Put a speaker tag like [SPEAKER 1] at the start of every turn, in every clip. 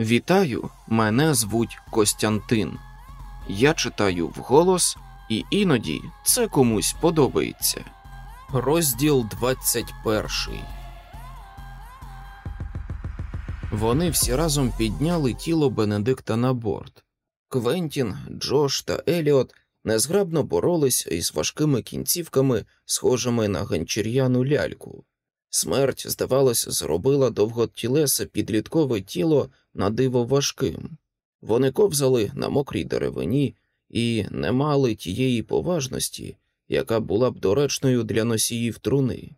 [SPEAKER 1] Вітаю, мене звуть Костянтин. Я читаю вголос, і іноді це комусь подобається. Розділ 21 Вони всі разом підняли тіло Бенедикта на борт. Квентін, Джош та Еліот незграбно боролись із важкими кінцівками, схожими на ганчір'яну ляльку. Смерть, здавалось, зробила довготілесе підліткове тіло на диво важким. Вони ковзали на мокрій деревині і не мали тієї поважності, яка була б доречною для носіїв труни.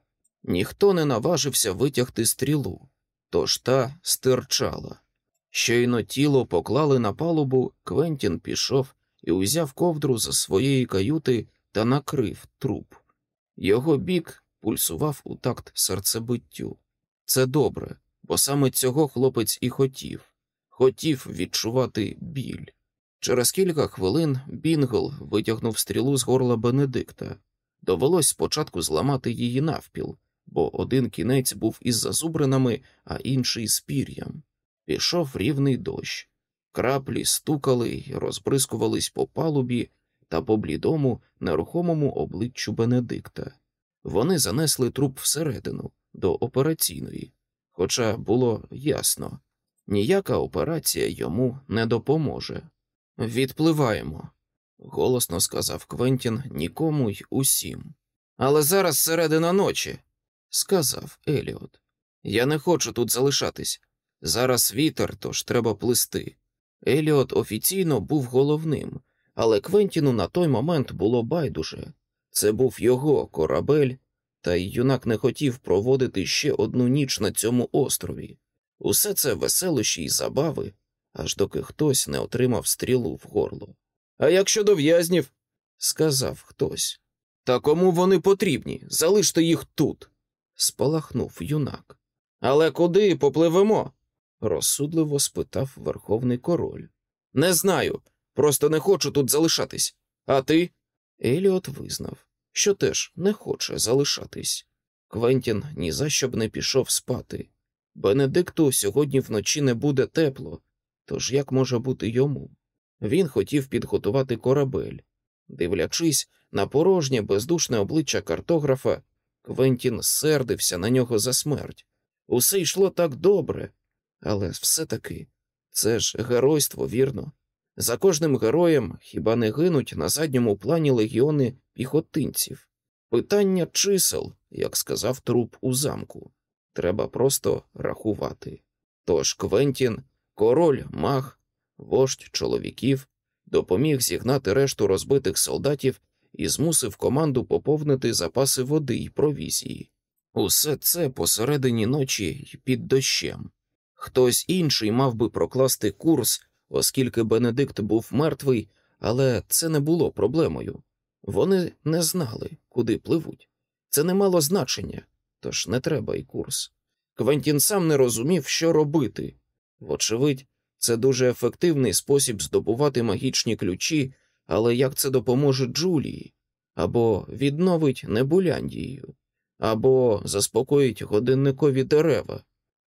[SPEAKER 1] Ніхто не наважився витягти стрілу, тож та стирчала. Щойно тіло поклали на палубу, Квентін пішов і узяв ковдру за своєї каюти та накрив труп. Його бік пульсував у такт серцебиттю. Це добре, бо саме цього хлопець і хотів хотів відчувати біль. Через кілька хвилин Бінгл витягнув стрілу з горла Бенедикта. Довелось спочатку зламати її навпіл, бо один кінець був із зазубринами, а інший з пір'ям. Пішов рівний дощ. Краплі стукали й розбризкувались по палубі та по блідому, нерухомому обличчю Бенедикта. Вони занесли труп всередину, до операційної, хоча було ясно, ніяка операція йому не допоможе. Відпливаємо, голосно сказав Квентін нікому й усім. Але зараз середина ночі, сказав Еліот. Я не хочу тут залишатись. Зараз вітер, тож треба плисти. Еліот офіційно був головним, але Квентіну на той момент було байдуже. Це був його корабель, та й юнак не хотів проводити ще одну ніч на цьому острові. Усе це веселощі й забави, аж доки хтось не отримав стрілу в горло. А як щодо в'язнів, сказав хтось. Та кому вони потрібні? Залиште їх тут. спалахнув юнак. Але куди попливемо? розсудливо спитав верховний король. Не знаю, просто не хочу тут залишатись. А ти? Еліот визнав, що теж не хоче залишатись. Квентін ні за що б не пішов спати. Бенедикту сьогодні вночі не буде тепло, тож як може бути йому? Він хотів підготувати корабель. Дивлячись на порожнє бездушне обличчя картографа, Квентін сердився на нього за смерть. Усе йшло так добре, але все-таки це ж геройство, вірно. За кожним героєм хіба не гинуть на задньому плані легіони піхотинців? Питання чисел, як сказав труп у замку, треба просто рахувати. Тож Квентін, король, маг, вождь чоловіків, допоміг зігнати решту розбитих солдатів і змусив команду поповнити запаси води й провізії. Усе це посередині ночі й під дощем. Хтось інший мав би прокласти курс, оскільки Бенедикт був мертвий, але це не було проблемою. Вони не знали, куди пливуть. Це не мало значення, тож не треба й курс. Квентін сам не розумів, що робити. Вочевидь, це дуже ефективний спосіб здобувати магічні ключі, але як це допоможе Джулії, або відновить Небуляндію, або заспокоїть годинникові дерева.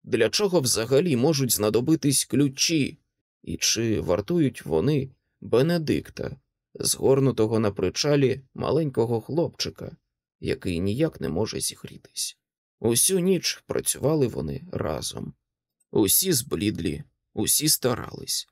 [SPEAKER 1] Для чого взагалі можуть знадобитись ключі, і чи вартують вони Бенедикта, згорнутого на причалі маленького хлопчика, який ніяк не може зігрітись? Усю ніч працювали вони разом. Усі зблідлі, усі старались.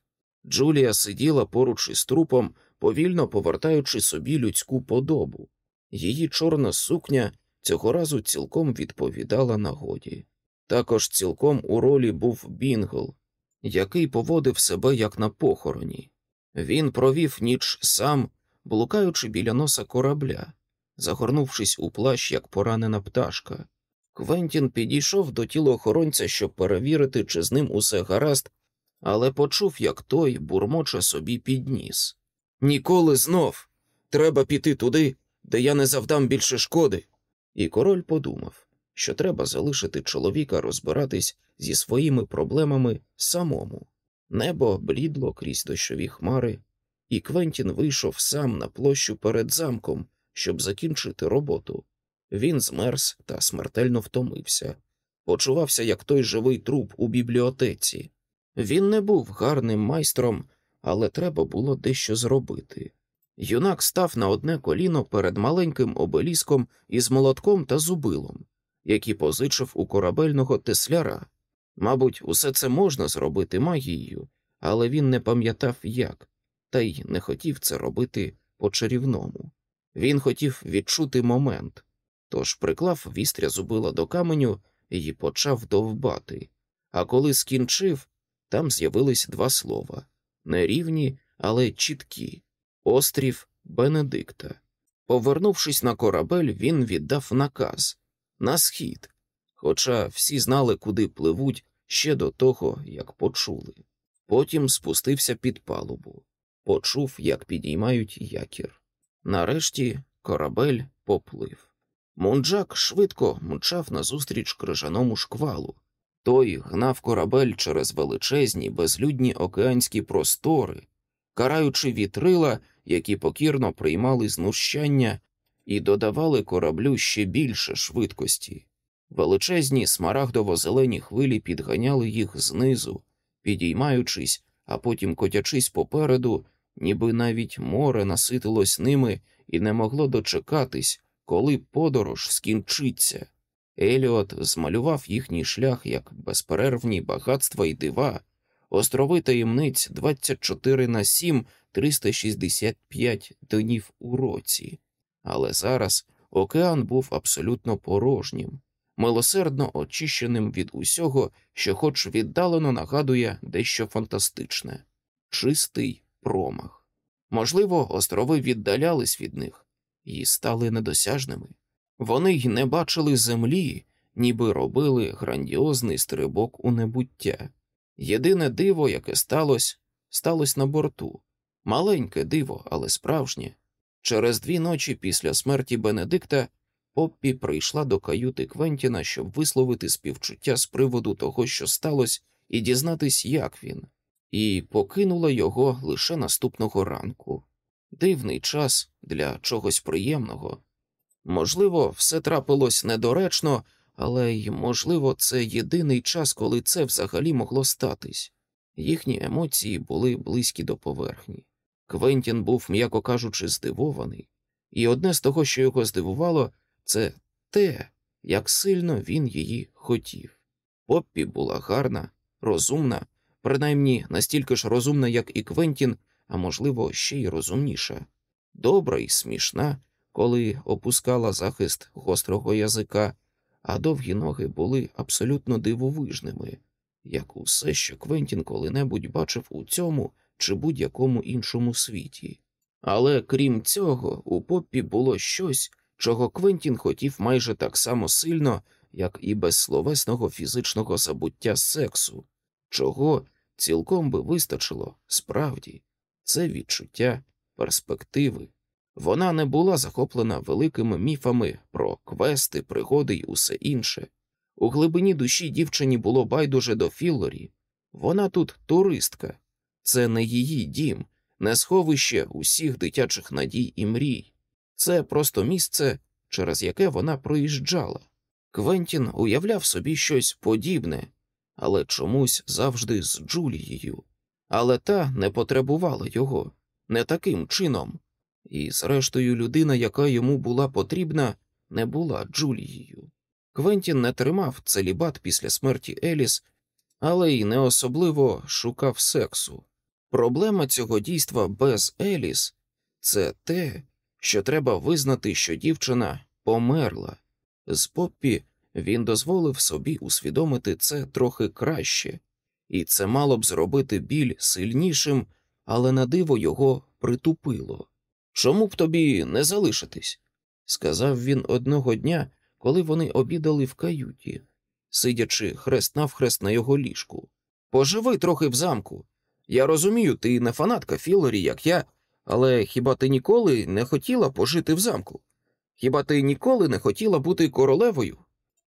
[SPEAKER 1] Джулія сиділа поруч із трупом, повільно повертаючи собі людську подобу. Її чорна сукня цього разу цілком відповідала нагоді. Також цілком у ролі був Бінгл, який поводив себе як на похороні. Він провів ніч сам, блукаючи біля носа корабля, загорнувшись у плащ, як поранена пташка. Квентін підійшов до тілоохоронця, щоб перевірити, чи з ним усе гаразд, але почув, як той бурмоче собі підніс. Ніколи знов треба піти туди, де я не завдам більше шкоди. І король подумав що треба залишити чоловіка розбиратись зі своїми проблемами самому. Небо блідло крізь дощові хмари, і Квентін вийшов сам на площу перед замком, щоб закінчити роботу. Він змерз та смертельно втомився, почувався як той живий труп у бібліотеці. Він не був гарним майстром, але треба було дещо зробити. Юнак став на одне коліно перед маленьким обеліском із молотком та зубилом, які позичив у корабельного тесляра. Мабуть, усе це можна зробити магією, але він не пам'ятав як, та й не хотів це робити по чарівному. Він хотів відчути момент, тож приклав вістря зубила до каменю і почав довбати. А коли скінчив, там з'явились два слова нерівні, але чіткі острів Бенедикта. Повернувшись на корабель, він віддав наказ на схід, хоча всі знали, куди пливуть ще до того, як почули. Потім спустився під палубу, почув, як підіймають якір. Нарешті корабель поплив. Мунджак швидко мчав назустріч крижаному шквалу. Той гнав корабель через величезні безлюдні океанські простори, караючи вітрила, які покірно приймали знущання і додавали кораблю ще більше швидкості. Величезні смарагдово-зелені хвилі підганяли їх знизу, підіймаючись, а потім котячись попереду, ніби навіть море наситилось ними і не могло дочекатись, коли подорож скінчиться. Еліот змалював їхній шлях як безперервні багатства і дива, острови таємниць 24 на 7, 365 днів у році. Але зараз океан був абсолютно порожнім, милосердно очищеним від усього, що, хоч віддалено нагадує дещо фантастичне, чистий промах. Можливо, острови віддалялись від них і стали недосяжними. Вони й не бачили землі, ніби робили грандіозний стрибок у небуття. Єдине диво, яке сталося, сталося на борту. Маленьке диво, але справжнє. Через дві ночі після смерті Бенедикта Поппі прийшла до каюти Квентіна, щоб висловити співчуття з приводу того, що сталося, і дізнатись, як він, і покинула його лише наступного ранку. Дивний час для чогось приємного. Можливо, все трапилось недоречно, але й, можливо, це єдиний час, коли це взагалі могло статись. Їхні емоції були близькі до поверхні. Квентін був, м'яко кажучи, здивований, і одне з того, що його здивувало, це те, як сильно він її хотів. Поппі була гарна, розумна, принаймні настільки ж розумна, як і Квентін, а можливо, ще й розумніша, добра і смішна, коли опускала захист гострого язика, а довгі ноги були абсолютно дивовижними, як усе, що Квентін коли-небудь бачив у цьому чи будь-якому іншому світі. Але крім цього, у Поппі було щось, чого Квентін хотів майже так само сильно, як і безсловесного фізичного забуття сексу, чого цілком би вистачило справді, це відчуття перспективи. Вона не була захоплена великими міфами про квести, пригоди й усе інше. У глибині душі дівчині було байдуже до Філлорі. Вона тут туристка, це не її дім, не сховище усіх дитячих надій і мрій. Це просто місце, через яке вона проїжджала. Квентін уявляв собі щось подібне, але чомусь завжди з Джулією. Але та не потребувала його не таким чином, і, зрештою, людина, яка йому була потрібна, не була Джулією. Квентін не тримав целібат після смерті Еліс, але й не особливо шукав сексу. Проблема цього дійства без Еліс це те, що треба визнати, що дівчина померла. З Поппі він дозволив собі усвідомити це трохи краще, і це мало б зробити біль сильнішим, але на диво його притупило. Чому б тобі не залишитись? сказав він одного дня, коли вони обідали в каюті, сидячи хрест навхрест на його ліжку. Поживи трохи в замку. Я розумію, ти не фанатка Філорі, як я, але хіба ти ніколи не хотіла пожити в замку? Хіба ти ніколи не хотіла бути королевою?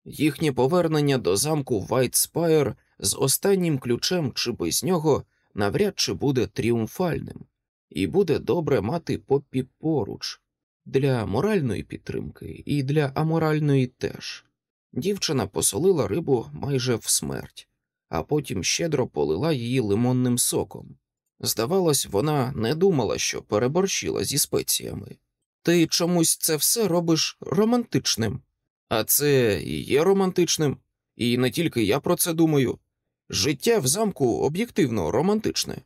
[SPEAKER 1] Їхнє повернення до замку Вайтспайр з останнім ключем чи без нього навряд чи буде тріумфальним, і буде добре мати поппі поруч для моральної підтримки і для аморальної теж. Дівчина посолила рибу майже в смерть, а потім щедро полила її лимонним соком. Здавалось, вона не думала, що переборщила зі спеціями. Ти чомусь це все робиш романтичним, а це і є романтичним, і не тільки я про це думаю. Життя в замку об'єктивно романтичне.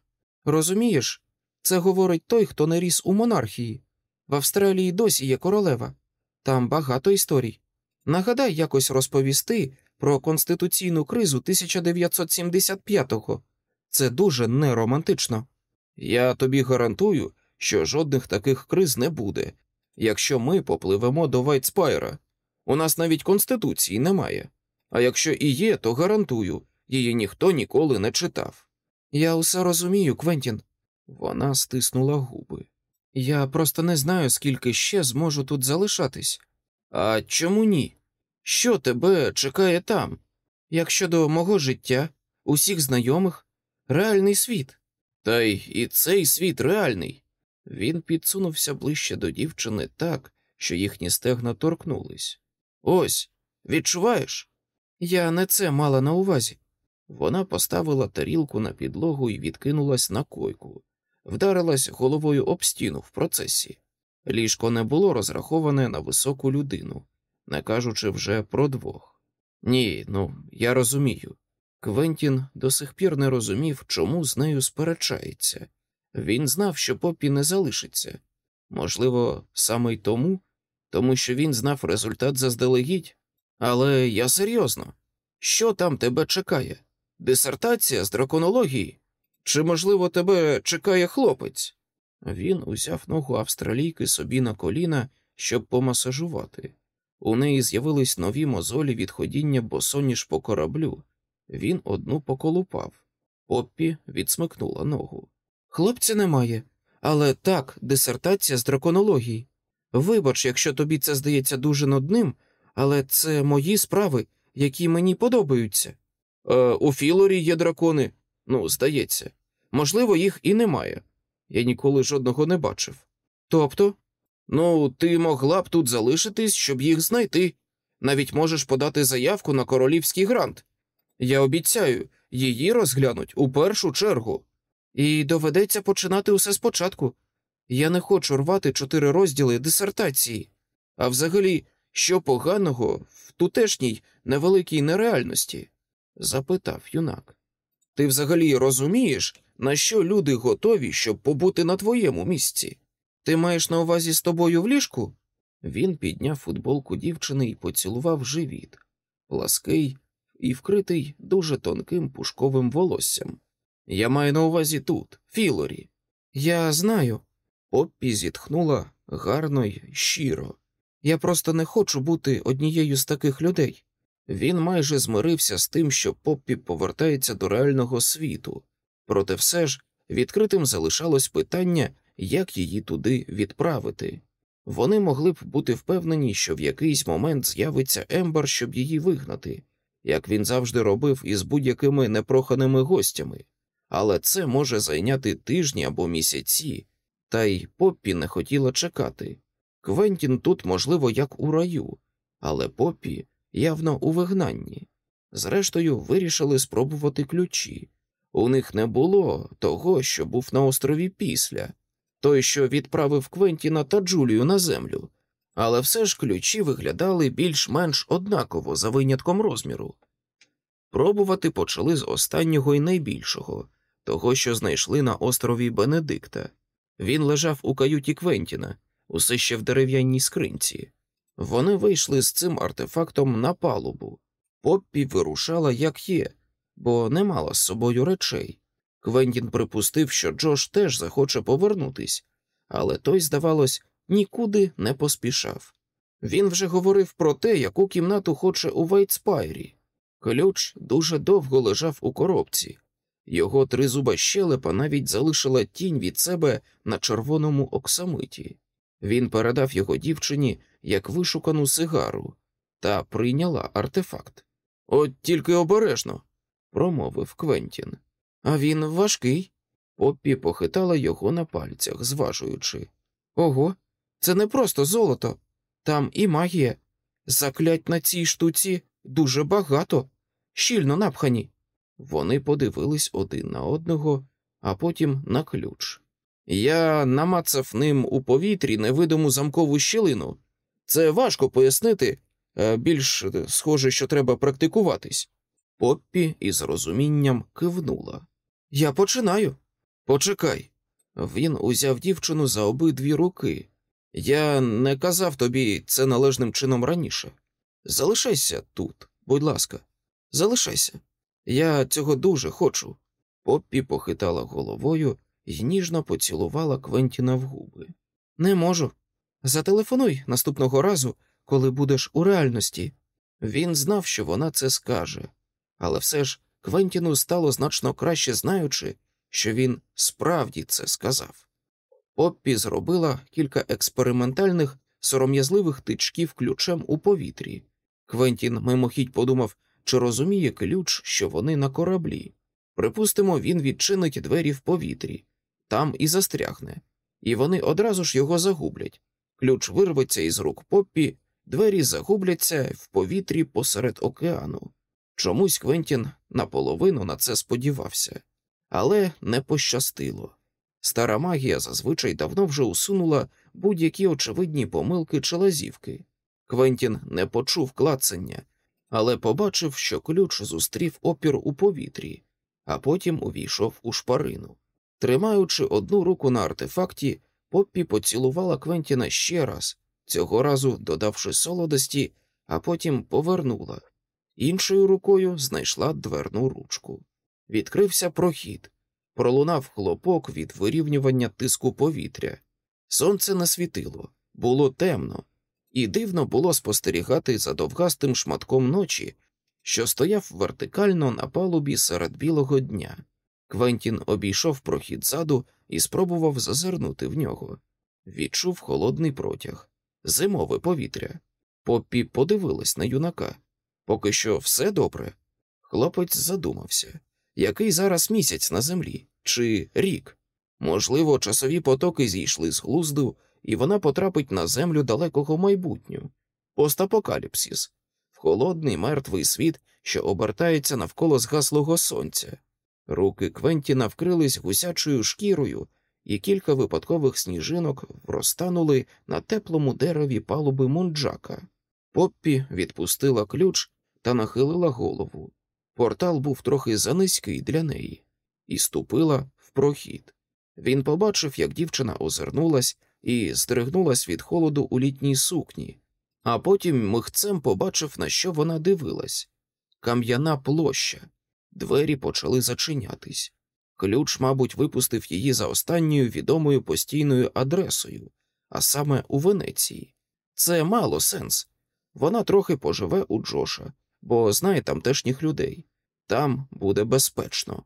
[SPEAKER 1] Розумієш, це говорить той, хто не ріс у монархії. В Австралії досі є королева, там багато історій. Нагадай якось розповісти про конституційну кризу 1975-го. Це дуже неромантично. Я тобі гарантую, що жодних таких криз не буде, якщо ми попливемо до Вайтспайра. У нас навіть конституції немає. А якщо і є, то гарантую, її ніхто ніколи не читав. Я усе розумію, Квентін. Вона стиснула губи. Я просто не знаю, скільки ще зможу тут залишатись. А чому ні? Що тебе чекає там? Як щодо мого життя, усіх знайомих, реальний світ. Та й і цей світ реальний. Він підсунувся ближче до дівчини так, що їхні стегна торкнулись. Ось, відчуваєш? Я не це мала на увазі. Вона поставила тарілку на підлогу і відкинулась на койку, вдарилась головою об стіну в процесі. Ліжко не було розраховане на високу людину, не кажучи вже про двох. Ні, ну я розумію. Квентін до сих пір не розумів, чому з нею сперечається. Він знав, що Поппі не залишиться. Можливо, саме й тому, тому що він знав результат заздалегідь. Але я серйозно, що там тебе чекає? Дисертація з драконології? Чи, можливо, тебе чекає хлопець? Він узяв ногу австралійки собі на коліна, щоб помасажувати. У неї з'явились нові мозолі від ходіння босоніж по кораблю. Він одну поколупав. Поппі відсмикнула ногу. Хлопця немає, але так, дисертація з драконології. Вибач, якщо тобі це здається дуже нудним, але це мої справи, які мені подобаються. Е, У Філорі є дракони, ну, здається. Можливо, їх і немає. Я ніколи жодного не бачив. Тобто, ну, ти могла б тут залишитись, щоб їх знайти. Навіть можеш подати заявку на королівський грант. Я обіцяю, її розглянуть у першу чергу. І доведеться починати усе спочатку. Я не хочу рвати чотири розділи дисертації. А взагалі, що поганого в тутешній невеликій нереальності? запитав юнак. Ти взагалі розумієш, на що люди готові, щоб побути на твоєму місці? Ти маєш на увазі з тобою в ліжку? Він підняв футболку дівчини і поцілував живіт, плаский і вкритий дуже тонким пушковим волоссям. Я маю на увазі тут, Філорі. Я знаю. Поппі зітхнула гарно й щиро. Я просто не хочу бути однією з таких людей. Він майже змирився з тим, що Поппі повертається до реального світу, проте все ж відкритим залишалось питання, як її туди відправити. Вони могли б бути впевнені, що в якийсь момент з'явиться Ембер, щоб її вигнати, як він завжди робив із будь-якими непроханими гостями, але це може зайняти тижні або місяці, та й Поппі не хотіла чекати. Квентін тут, можливо, як у раю, але Поппі явно у вигнанні. Зрештою, вирішили спробувати ключі. У них не було того, що був на острові після, той, що відправив Квентіна та Джулію на землю, але все ж ключі виглядали більш-менш однаково за винятком розміру. Пробувати почали з останнього і найбільшого, того, що знайшли на острові Бенедикта. Він лежав у каюті Квентіна, усе ще в дерев'яній скринці. Вони вийшли з цим артефактом на палубу. Поппі вирушала як є, бо не мала з собою речей. Квентін припустив, що Джош теж захоче повернутись, але той, здавалось, нікуди не поспішав. Він вже говорив про те, яку кімнату хоче у Вайтспайрі. Ключ дуже довго лежав у коробці, його тризуба щелепа навіть залишила тінь від себе на червоному оксамиті. Він передав його дівчині як вишукану сигару та прийняла артефакт. От тільки обережно, промовив Квентін. А він важкий. Поппі похитала його на пальцях, зважуючи. Ого, це не просто золото, там і магія. Заклять на цій штуці дуже багато, щільно напхані. Вони подивились один на одного, а потім на ключ. Я намацав ним у повітрі невидиму замкову щілину. Це важко пояснити, більш е, схоже, що треба практикуватись. Поппі із розумінням кивнула. Я починаю. Почекай. Він узяв дівчину за обидві руки. Я не казав тобі це належним чином раніше. Залишайся тут, будь ласка, залишайся. Я цього дуже хочу. Поппі похитала головою і ніжно поцілувала Квентіна в губи. Не можу. Зателефонуй наступного разу, коли будеш у реальності. Він знав, що вона це скаже, але все ж Квентіну стало значно краще знаючи, що він справді це сказав. Поппі зробила кілька експериментальних сором'язливих тичків ключем у повітрі. Квентін мимохідь подумав, чи розуміє ключ, що вони на кораблі. Припустимо, він відчинить двері в повітрі, там і застрягне, і вони одразу ж його загублять. Ключ вирветься із рук Поппі, двері загубляться в повітрі посеред океану. Чомусь Квентін наполовину на це сподівався, але не пощастило. Стара магія зазвичай давно вже усунула будь-які очевидні помилки чи лазівки. Квентін не почув клацання, але побачив, що ключ зустрів опір у повітрі, а потім увійшов у шпарину. Тримаючи одну руку на артефакті, Поппі поцілувала Квентіна ще раз, цього разу додавши солодості, а потім повернула. Іншою рукою знайшла дверну ручку. Відкрився прохід, пролунав хлопок від вирівнювання тиску повітря. Сонце не світило, було темно, і дивно було спостерігати за довгастим шматком ночі, що стояв вертикально на палубі серед білого дня. Квентін обійшов прохід ззаду і спробував зазирнути в нього. Відчув холодний протяг, зимове повітря. Поппі подивилась на юнака. Поки що все добре. Хлопець задумався який зараз місяць на землі чи рік. Можливо, часові потоки зійшли з глузду, і вона потрапить на землю далекого майбутнього. Постапокаліпсис в холодний мертвий світ, що обертається навколо згаслого сонця. Руки Квентіна вкрились гусячою шкірою, і кілька випадкових сніжинок розтанули на теплому дереві палуби мунджака. Поппі відпустила ключ та нахилила голову. Портал був трохи занизький для неї, і ступила в прохід. Він побачив, як дівчина озирнулась і здригнулась від холоду у літній сукні, а потім михцем побачив, на що вона дивилась кам'яна площа. Двері почали зачинятись. Ключ, мабуть, випустив її за останньою відомою постійною адресою, а саме у Венеції. Це мало сенс. Вона трохи поживе у Джоша, бо знає тамтешніх людей. Там буде безпечно.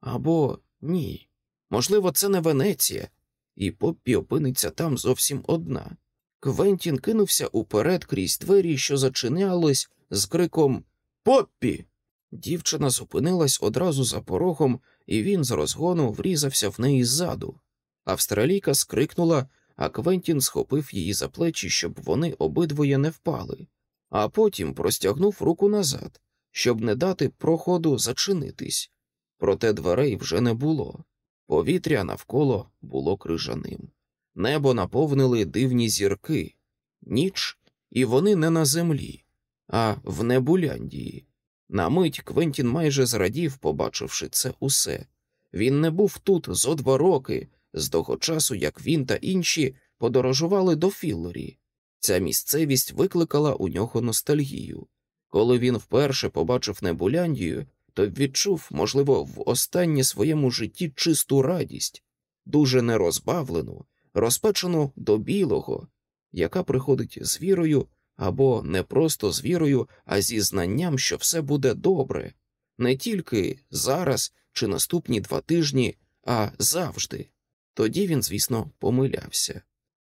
[SPEAKER 1] Або ні. Можливо, це не Венеція, і Поппі опиниться там зовсім одна. Квентін кинувся уперед крізь двері, що зачинялись з криком Поппі. Дівчина зупинилась одразу за порогом, і він з розгону врізався в неї ззаду. Австралійка скрикнула, а Квентін схопив її за плечі, щоб вони обидвоє не впали, а потім простягнув руку назад, щоб не дати проходу зачинитись. Проте дверей вже не було. Повітря навколо було крижаним. Небо наповнили дивні зірки, ніч, і вони не на землі, а в Небуляндії. На мить Квентін майже зрадів, побачивши це усе. Він не був тут зо два роки, з того часу, як він та інші подорожували до Філлорі. Ця місцевість викликала у нього ностальгію. Коли він вперше побачив Небуляндію, то відчув, можливо, в останнє своєму житті чисту радість, дуже нерозбавлену, розпечену до білого, яка приходить з вірою або не просто з вірою, а зі знанням, що все буде добре, не тільки зараз чи наступні два тижні, а завжди. Тоді він, звісно, помилявся.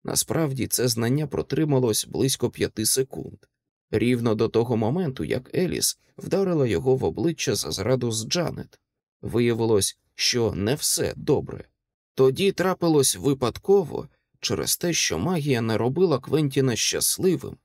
[SPEAKER 1] Насправді це знання протрималось близько п'яти секунд, рівно до того моменту, як Еліс вдарила його в обличчя за зраду з Джанет. Виявилось, що не все добре. Тоді трапилось випадково через те, що магія не робила Квентіна щасливим.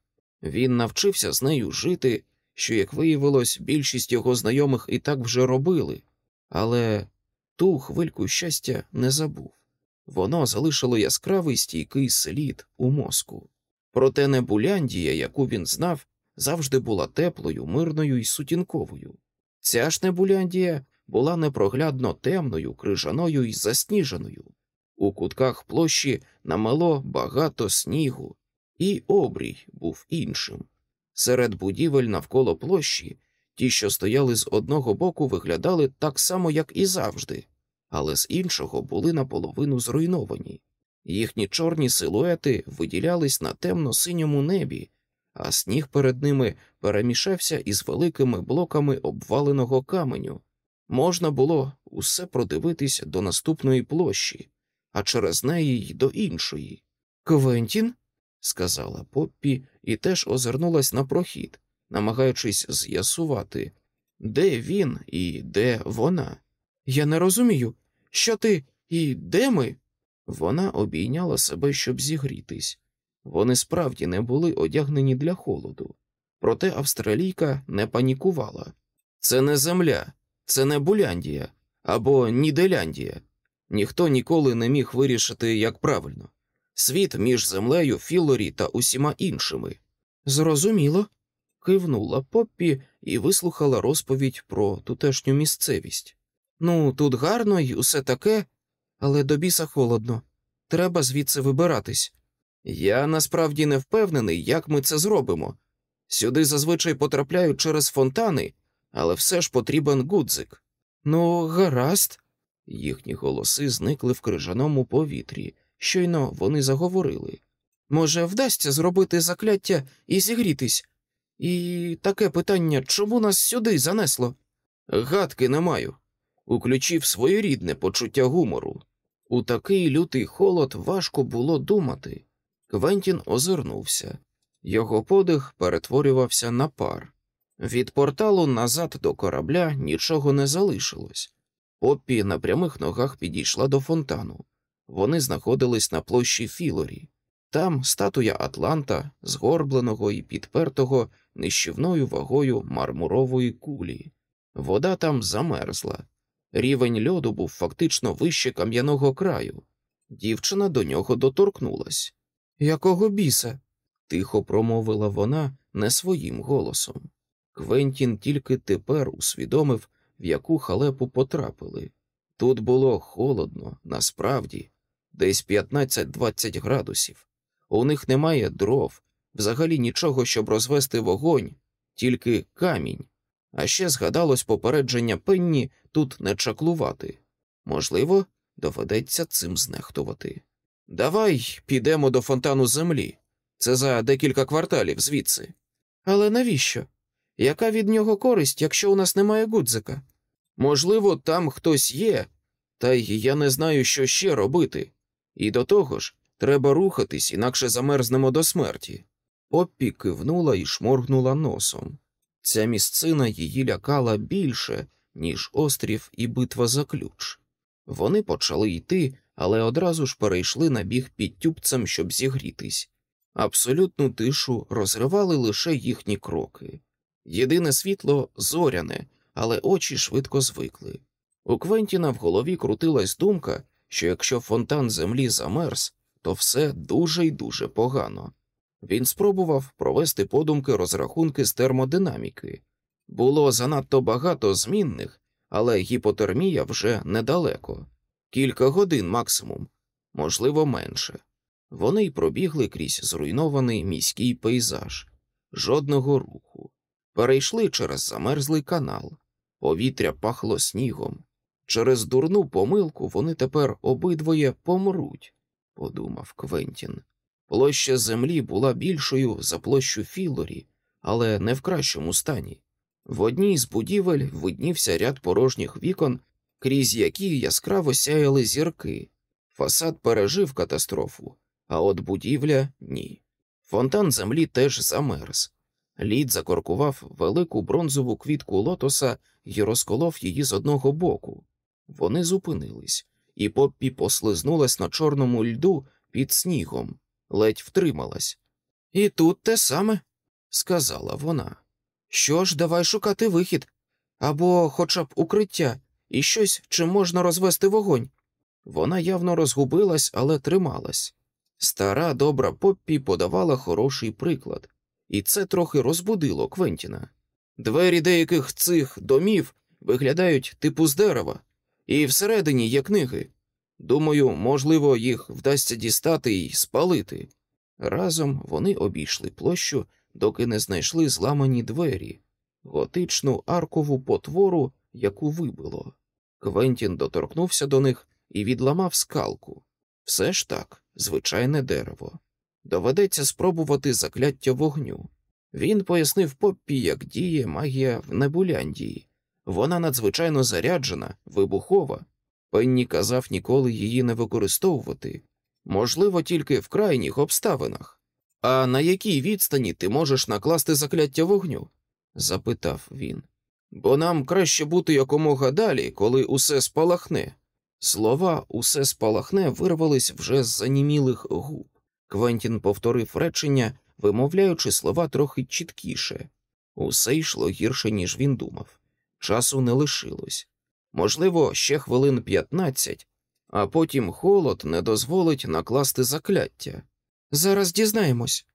[SPEAKER 1] Він навчився з нею жити, що, як виявилось, більшість його знайомих і так вже робили, але ту хвильку щастя не забув. Воно залишило яскравий стійкий слід у мозку. Проте Небуляндія, яку він знав, завжди була теплою, мирною і сутінковою. Ця ж Небуляндія була непроглядно темною, крижаною і засніженою. У кутках площі намело багато снігу, і обрій був іншим. Серед будівель навколо площі ті, що стояли з одного боку, виглядали так само, як і завжди, але з іншого були наполовину зруйновані. Їхні чорні силуети виділялись на темно-синьому небі, а сніг перед ними перемішався із великими блоками обваленого каменю. Можна було усе продивитись до наступної площі, а через неї й до іншої. Квентін? сказала Поппі і теж озирнулась на прохід, намагаючись з'ясувати, де він і де вона. Я не розумію, що ти і де ми? Вона обійняла себе, щоб зігрітись. Вони справді не були одягнені для холоду. Проте австралійка не панікувала. Це не земля, це не Буляндія або Ніделяндія. Ніхто ніколи не міг вирішити, як правильно світ між землею, Філорі та усіма іншими. Зрозуміло. кивнула Поппі і вислухала розповідь про тутешню місцевість. Ну, тут гарно і усе таке, але до біса холодно. Треба звідси вибиратись. Я насправді не впевнений, як ми це зробимо. Сюди зазвичай потрапляють через фонтани, але все ж потрібен гудзик. Ну, гаразд. Їхні голоси зникли в крижаному повітрі. Щойно вони заговорили. Може, вдасться зробити закляття і зігрітись? І таке питання чому нас сюди занесло? Гадки не маю. Уключив своєрідне почуття гумору. У такий лютий холод важко було думати. Квентін озирнувся. Його подих перетворювався на пар. Від порталу назад до корабля нічого не залишилось. Поппі на прямих ногах підійшла до фонтану. Вони знаходились на площі Філорі. Там статуя Атланта, згорбленого і підпертого нищівною вагою мармурової кулі. Вода там замерзла. Рівень льоду був фактично вище кам'яного краю. Дівчина до нього доторкнулась. Якого біса? тихо промовила вона не своїм голосом. Квентін тільки тепер усвідомив, в яку халепу потрапили. Тут було холодно, насправді, десь 15-20 градусів. У них немає дров, взагалі нічого, щоб розвести вогонь, тільки камінь. А ще згадалось попередження пенні тут не чаклувати. Можливо, доведеться цим знехтувати. Давай підемо до фонтану землі. Це за декілька кварталів звідси. Але навіщо? Яка від нього користь, якщо у нас немає гудзика? Можливо, там хтось є, та й я не знаю, що ще робити. І до того ж, треба рухатись, інакше замерзнемо до смерті. Поппі кивнула і шморгнула носом. Ця місцина її лякала більше, ніж острів і битва за ключ. Вони почали йти, але одразу ж перейшли на біг під тюбцем, щоб зігрітись. Абсолютну тишу розривали лише їхні кроки. Єдине світло зоряне, але очі швидко звикли. У Квентіна в голові крутилась думка, що якщо фонтан землі замерз, то все дуже й дуже погано. Він спробував провести подумки розрахунки з термодинаміки. Було занадто багато змінних, але гіпотермія вже недалеко, кілька годин максимум, можливо, менше. Вони й пробігли крізь зруйнований міський пейзаж, жодного руху, перейшли через замерзлий канал, повітря пахло снігом. Через дурну помилку вони тепер обидвоє помруть, подумав Квентін. Площа землі була більшою за площу Філорі, але не в кращому стані. В одній з будівель виднівся ряд порожніх вікон, крізь які яскраво сяяли зірки. Фасад пережив катастрофу, а от будівля ні. Фонтан землі теж замерз. Лід закоркував велику бронзову квітку лотоса і розколов її з одного боку. Вони зупинились, і Поппі послизнулась на чорному льду під снігом, ледь втрималась. І тут те саме, сказала вона. Що ж, давай шукати вихід або хоча б укриття, і щось, чим можна розвести вогонь. Вона явно розгубилась, але трималась. Стара добра Поппі подавала хороший приклад, і це трохи розбудило Квентіна. Двері деяких цих домів виглядають типу з дерева, і всередині є книги. Думаю, можливо, їх вдасться дістати і спалити. Разом вони обійшли площу, доки не знайшли зламані двері, готичну аркову потвору, яку вибило. Квентін доторкнувся до них і відламав скалку. Все ж так, звичайне дерево. Доведеться спробувати закляття вогню. Він пояснив Поппі, як діє магія в Небуляндії. Вона надзвичайно заряджена, вибухова. Пенні казав ніколи її не використовувати, можливо, тільки в крайніх обставинах. А на якій відстані ти можеш накласти закляття вогню? запитав він. Бо нам краще бути якомога далі, коли усе спалахне. Слова усе спалахне вирвались вже з занімілих губ. Квентін повторив речення, вимовляючи слова трохи чіткіше. Усе йшло гірше, ніж він думав. Часу не лишилось. Можливо, ще хвилин п'ятнадцять, а потім холод не дозволить накласти закляття. Зараз дізнаємось,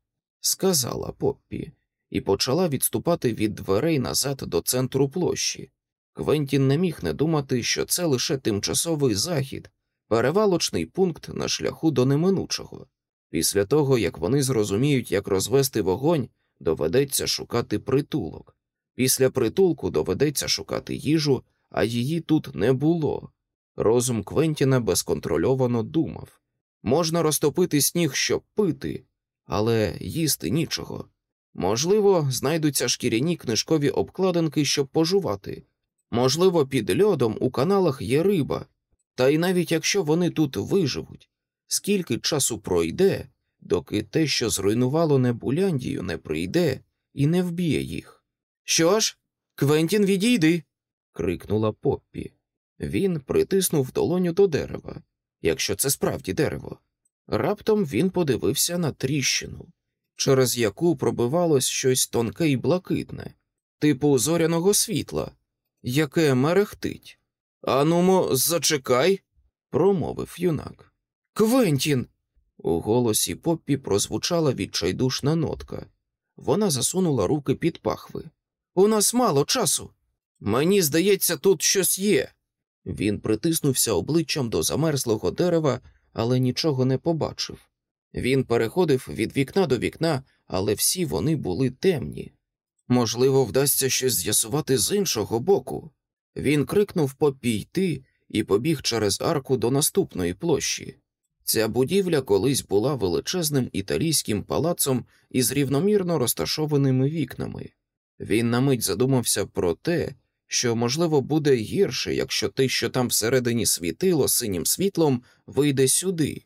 [SPEAKER 1] сказала Поппі, і почала відступати від дверей назад до центру площі. Квентін не міг не думати, що це лише тимчасовий захід, перевалочний пункт на шляху до неминучого. Після того, як вони зрозуміють, як розвести вогонь, доведеться шукати притулок. Після притулку доведеться шукати їжу, а її тут не було. Розум Квентіна безконтрольовано думав можна розтопити сніг, щоб пити, але їсти нічого. Можливо, знайдуться шкіряні книжкові обкладинки, щоб пожувати. Можливо, під льодом у каналах є риба, та й навіть якщо вони тут виживуть, скільки часу пройде, доки те, що зруйнувало Небуляндію, не прийде і не вб'є їх. Що ж, Квентін, відійди. Крикнула Поппі. Він притиснув долоню до дерева, якщо це справді дерево. Раптом він подивився на тріщину, через яку пробивалось щось тонке і блакитне, типу зоряного світла, яке мерехтить. Анумо, зачекай, промовив юнак. Квентін. У голосі Поппі прозвучала відчайдушна нотка. Вона засунула руки під пахви. У нас мало часу. Мені здається, тут щось є. Він притиснувся обличчям до замерзлого дерева, але нічого не побачив. Він переходив від вікна до вікна, але всі вони були темні. Можливо, вдасться щось з'ясувати з іншого боку. Він крикнув попійти і побіг через арку до наступної площі. Ця будівля колись була величезним італійським палацом із рівномірно розташованими вікнами. Він на мить задумався про те, що, можливо, буде гірше, якщо те, що там всередині світило синім світлом, вийде сюди.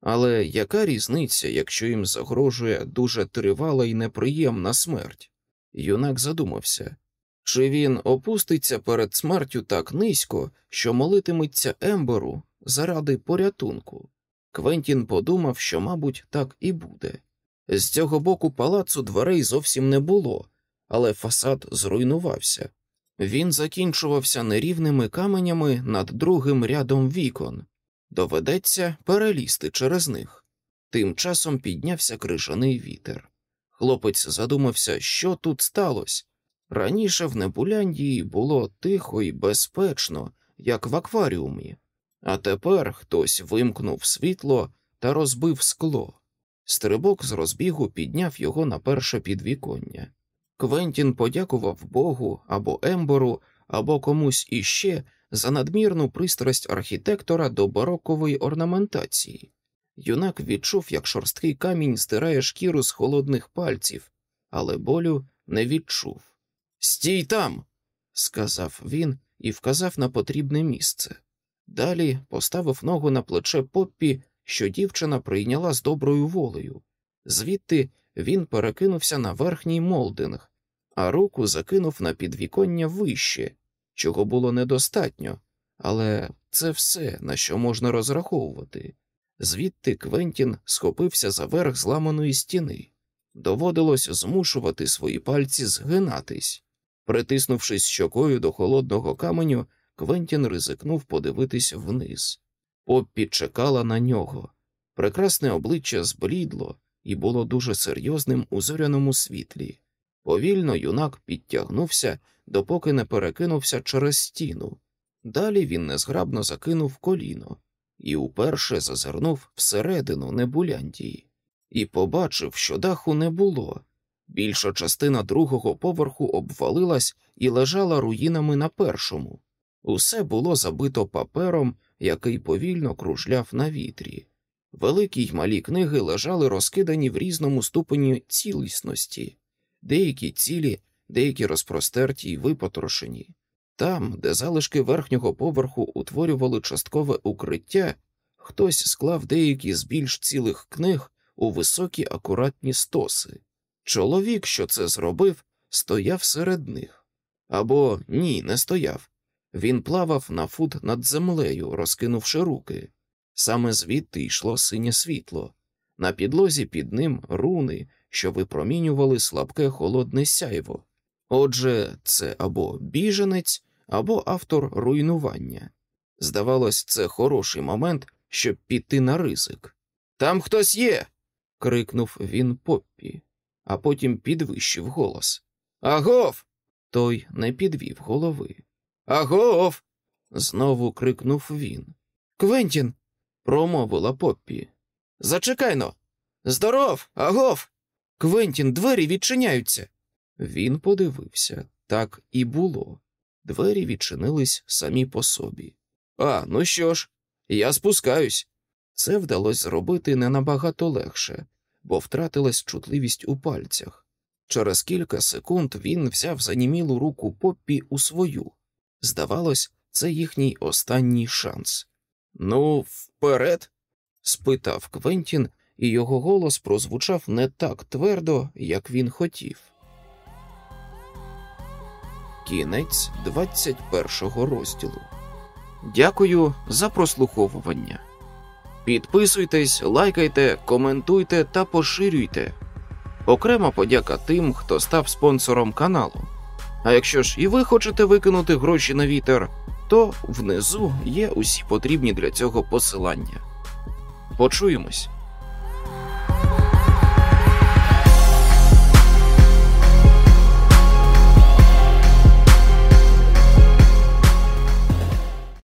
[SPEAKER 1] Але яка різниця, якщо їм загрожує дуже тривала і неприємна смерть? Юнак задумався чи він опуститься перед смертю так низько, що молитиметься Емберу заради порятунку? Квентін подумав, що, мабуть, так і буде. З цього боку палацу дверей зовсім не було, але фасад зруйнувався. Він закінчувався нерівними каменями над другим рядом вікон. Доведеться перелізти через них. Тим часом піднявся крижаний вітер. Хлопець задумався, що тут сталося. Раніше в Небуляндії було тихо і безпечно, як в акваріумі, а тепер хтось вимкнув світло та розбив скло. Стрибок з розбігу підняв його на перше підвіконня. Квентін подякував Богу або Ембору, або комусь іще за надмірну пристрасть архітектора до барокової орнаментації. Юнак відчув, як шорсткий камінь стирає шкіру з холодних пальців, але болю не відчув. Стій там, сказав він і вказав на потрібне місце. Далі поставив ногу на плече Поппі, що дівчина прийняла з доброю волею. Звідти він перекинувся на верхній молдинг, а руку закинув на підвіконня вище, чого було недостатньо, але це все, на що можна розраховувати. Звідти Квентін схопився за верх зламаної стіни. Доводилось змушувати свої пальці згинатись. Притиснувшись щокою до холодного каменю, Квентін ризикнув подивитись вниз. Поппі чекала на нього. Прекрасне обличчя зблідло і було дуже серйозним у зоряному світлі. Повільно юнак підтягнувся, допоки не перекинувся через стіну. Далі він незграбно закинув коліно і уперше зазирнув всередину небуляндії і побачив, що даху не було. Більша частина другого поверху обвалилась і лежала руїнами на першому. Усе було забито папером, який повільно кружляв на вітрі. Великі й малі книги лежали розкидані в різному ступені цілісності, деякі цілі, деякі розпростерті й випотрошені. Там, де залишки верхнього поверху утворювали часткове укриття, хтось склав деякі з більш цілих книг у високі акуратні стоси. Чоловік, що це зробив, стояв серед них. Або ні, не стояв. Він плавав на фут над землею, розкинувши руки. Саме звідти йшло синє світло. На підлозі під ним руни, що випромінювали слабке холодне сяйво. Отже, це або біженець, або автор руйнування. Здавалось, це хороший момент, щоб піти на ризик. Там хтось є. крикнув він Поппі, а потім підвищив голос. Агов. Той не підвів голови. Агов. знову крикнув він. Квентін. промовила Поппі. Зачекайно. Здоров, агов. Квентін, двері відчиняються. Він подивився, так і було. Двері відчинились самі по собі. А, ну що ж, я спускаюсь. Це вдалося зробити не набагато легше, бо втратилась чутливість у пальцях. Через кілька секунд він взяв занімілу руку Поппі у свою. Здавалось, це їхній останній шанс. Ну, вперед? спитав Квентін, і його голос прозвучав не так твердо, як він хотів. Кінець 21 розділу. Дякую за прослуховування. Підписуйтесь, лайкайте, коментуйте та поширюйте. Окрема подяка тим, хто став спонсором каналу. А якщо ж і ви хочете викинути гроші на вітер, то внизу є усі потрібні для цього посилання. Почуємось.